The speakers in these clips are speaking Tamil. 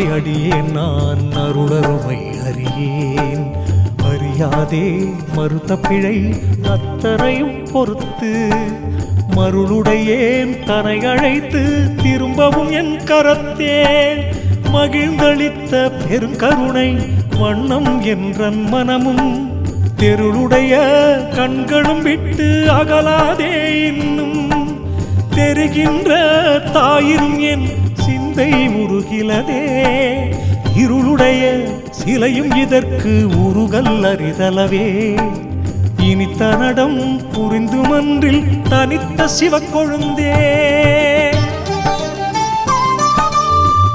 அன்புடையாய் அடியேன் நான் அருளருமை அறியேன். அறியாதே மறுத்த பிழை அத்தனையும் பொறுத்து. மருளுடையேன் தனை அழைத்து திரும்பவும் என் கரத்தே. மகிழ்ந்தளித்த பெருங்கருணை வண்ணம் என்றன் மனமும். தெருளுடைய கண்களும் விட்டு அகலாதே இன்னும். தெரிகின்ற தாயிரும் என் சிந்தை உருகிலதே. இருளுடைய சிலையும் இதற்கு உருகல் அறிதலவே இனித்த நடம் புரிந்து மன்றில் தனித்த சிவக்கொழுந்தே.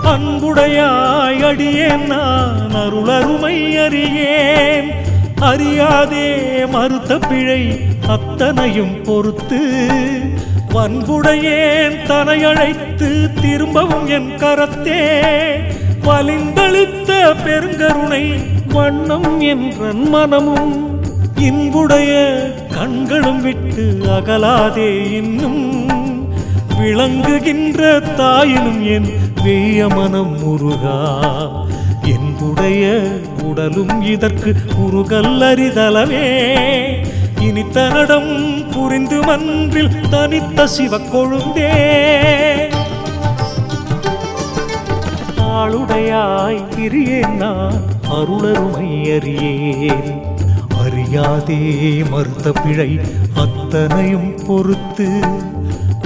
அன்புடையாய் அடியேன் நான் அருளருமை அறியேன். அறியாதே மறுத்த பிழை அத்தனையும் பொறுத்து. பண்புடையேன் தனையழைத்து திரும்பவும் என் கரத்தே. பலிந்தளித்த பெருங்கருணை வண்ணம் என்றன் மனமும். இன்புடைய கண்களும் விட்டு அகலாதே இன்னும். விளங்குகின்ற தாயினும் என் வெய்ய மனம் முருகா. என்புடைய உடலும் இதற்கு குறுகல் அறிதலவே இனித்த நடம் புரிந்து மன்றில் தனித்த சிவக்கொழுந்தே. ஆளுடையாய் பிரியேன் நான் அருளருமை அறியேன். அறியாதே மறுத்த பிழை அத்தனையும் பொறுத்து.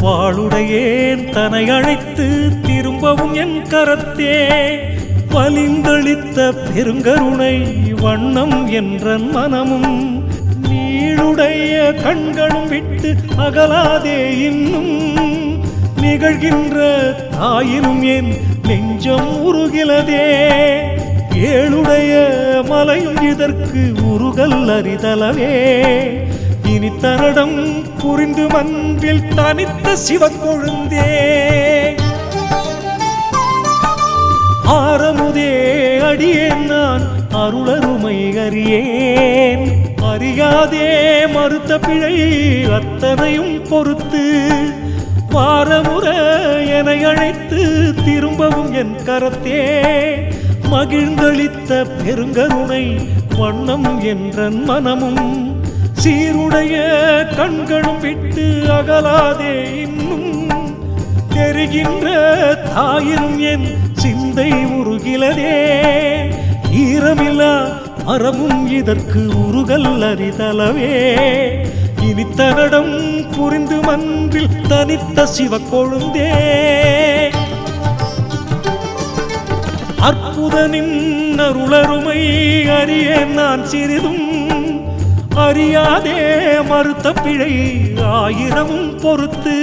வாளுடையேன் தன்னை அழைத்து திரும்பவும் என் கரத்தே. பலிந்தளித்த பெருங்கருணை வண்ணம் என்ற மனமும் என்னுடைய கண்களும் விட்டு அகலாதே இன்னும் நிகழ்கின்ற தாயினும் என் நெஞ்சம் உருகிலதே. ஏழுடைய மலையும் இதற்கு உருகல் அறிதலவே இனி தரடம் புரிந்து மன்பில் தனித்த சிவக்கொழுந்தே. ஆரமுதே அடியேன் நான் அருளருமை அறியேன். அறியாதே மறுத்த பிழை அத்தனையும் பொறுத்து. வாரமுற என அழைத்து திரும்பவும் என் கரத்தே. மகிழ்ந்தளித்த பெருங்கருணை வண்ணம் என்றன் மனமும். சீருடைய கண்களும் விட்டு அகலாதே இன்னும். தெரிகின்ற தாயின் என் சிந்தை உருகிலதே. அறமும் இதற்கு உருகல் அறிதலவே இனித்தனடம் புரிந்து மன்றில் தனித்த சிவக்கொழுந்தே. அற்புதனின் அருளருமை அறிய நான் சிறிதும் அறியாதே மறுத்த பிழை ஆயிரமும் பொறுத்து.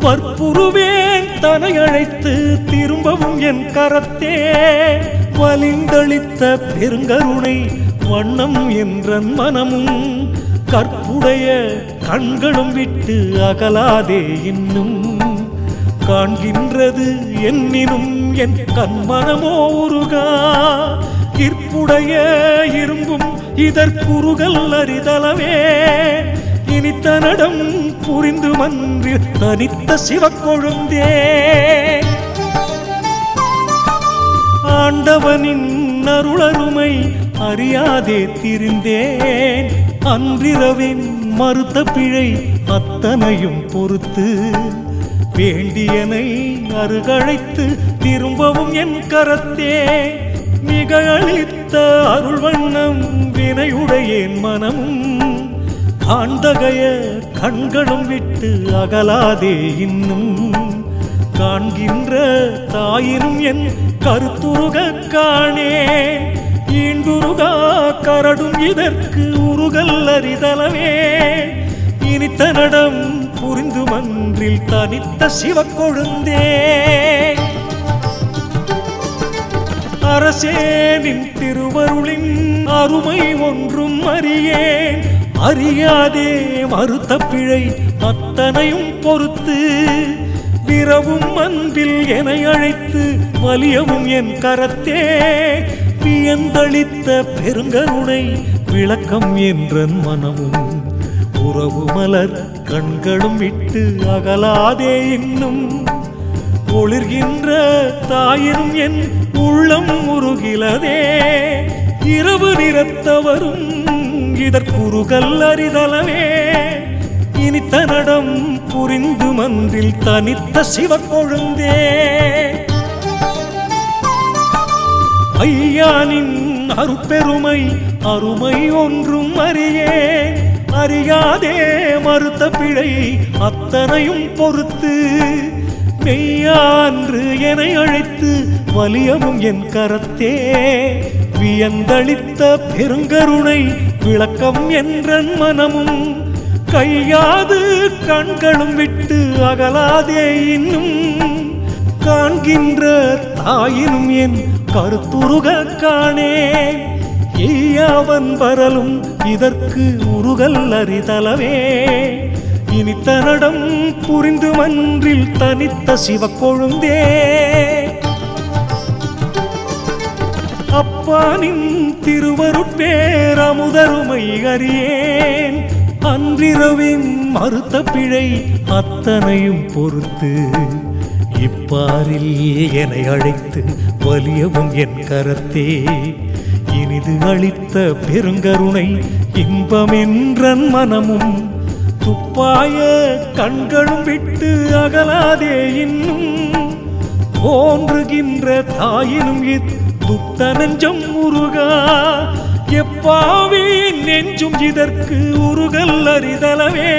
வற்புருவேன் தனை அழைத்து திரும்பவும் என் கரத்தே. வலிந்தளித்த பெருங்கருணை வண்ணம் என்ற மனமும் கற்புடைய கண்களும் விட்டு அகலாதே இன்னும். காண்கின்றது என்னினும் என் கண்மனமோ உருகா. கிற்புடைய இரும்பும் இதற்குருகல் அறிதளவே இனித்த நடம் புரிந்து மன்றில் தனித்த சிவக்கொழுந்தே. ஆண்டவனின் அருளருமை அறியாதே திரிந்தேன். அன்றிரவின் மறுத்த பிழை அத்தனையும் பொறுத்து வேண்டியனை அருகழைத்து திரும்பவும் என் கரத்தே மிக அளித்த அருள் வண்ணம் வினையுடையேன் மனமும். காந்தகைய கண்களும் விட்டு அகலாதே இன்னும். காண்கின்ற தாயினும் என் கருத்துருக காணே. ஈண்டுருகா கரடும் இதற்கு உருகல் அறிதலவே இனித்த நடம் புரிந்து மன்றில் தனித்த சிவக்கொழுந்தே. அரசேனின் திருவருளின் அருமை ஒன்றும் அறியேன். அறியாதே மறுத்த பிழை அத்தனையும் பொறுத்து. விரவும் அன்பில் என அழைத்து வலியவும் என் கரத்தே. வியந்தளித்த பெருங்கருணை விளக்கம் என்றன் மனமும். உறவு மலர் கண்களும் விட்டு அகலாதே இன்னும். ஒளிர்கின்ற தாயினும் என் உள்ளம் உருகிலதே. இரவு நிறத்தவரும் இதற்குருகல் அறிதலவே இனித்த நடம் புரிந்து மன்றில் தனித்த சிவக்கொழுந்தே. ஐயானின் அருப்பெருமை அருமை ஒன்றும் அறியே. அறியாதே மறுத்த பிழை அத்தனையும் பொறுத்து. மெய்யான்று என அழைத்து வலியவும் என் கரத்தே. வியந்தளித்த பெருங்கருணை விளக்கம் என்ற மனமும் கையாது கண்களும் விட்டு அகலாதே இன்னும். காண்கின்ற தாயினும் என் கருத்துருக காணேன் ஈயாவன் வரலும் இதற்கு உருகல் அறிதலவே இனித்தனடம் புரிந்து மன்றில் தனித்த சிவக்கொழுந்தே. அப்பானின் திருவருட்பேரமுதருமை அறியேன். அன்றிரவின் மறுத்த பிழை அத்தனையும் பொறுத்து இப்பாரில் என்னை அழைத்து வலியவும் என் கரத்தே. இனிது அளித்த பெருங்கருணை இன்பமென்றன் மனமும் துப்பாய கண்களும் விட்டு அகலாதே இன்னும். தோன்றுகின்ற தாயினும் இத் துத்த நெஞ்சம் முருகா. எப்பாவி நெஞ்சும் இதற்கு உருகல் அறிதலவே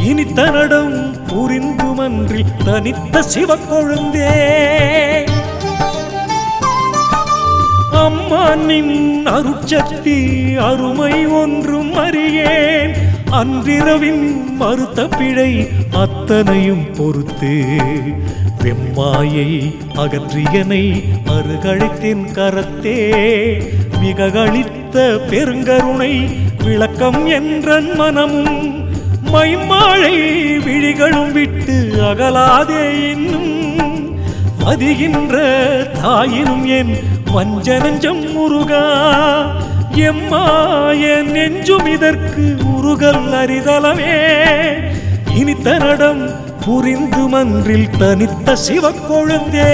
இனித்த நடம் புரிந்து மன்றில் தனித்த சிவக்கொழுந்தே. அம்மானின் அருட்சக்தி அருமை ஒன்றும் அறியேன். அன்றிரவின் மறுத்த பிழை அத்தனையும் பொறுத்து. வெம்மாயை அகற்றியனை அருகழித்தின் கரத்தே. மிககளித்த பெருங்கருணை விளக்கம் என்றன் மனமும் மைமாழை விழிகளும் விட்டு அகலாதே இன்னும். மதிகின்ற தாயினும் என் வஞ்சனஞ்சம் முருகா எம்மா என் நெஞ்சும் இதற்கு முருகல் அறிதலமே இனித்த நடம் புரிந்து மன்றில் தனித்த சிவக்கொழுந்தே.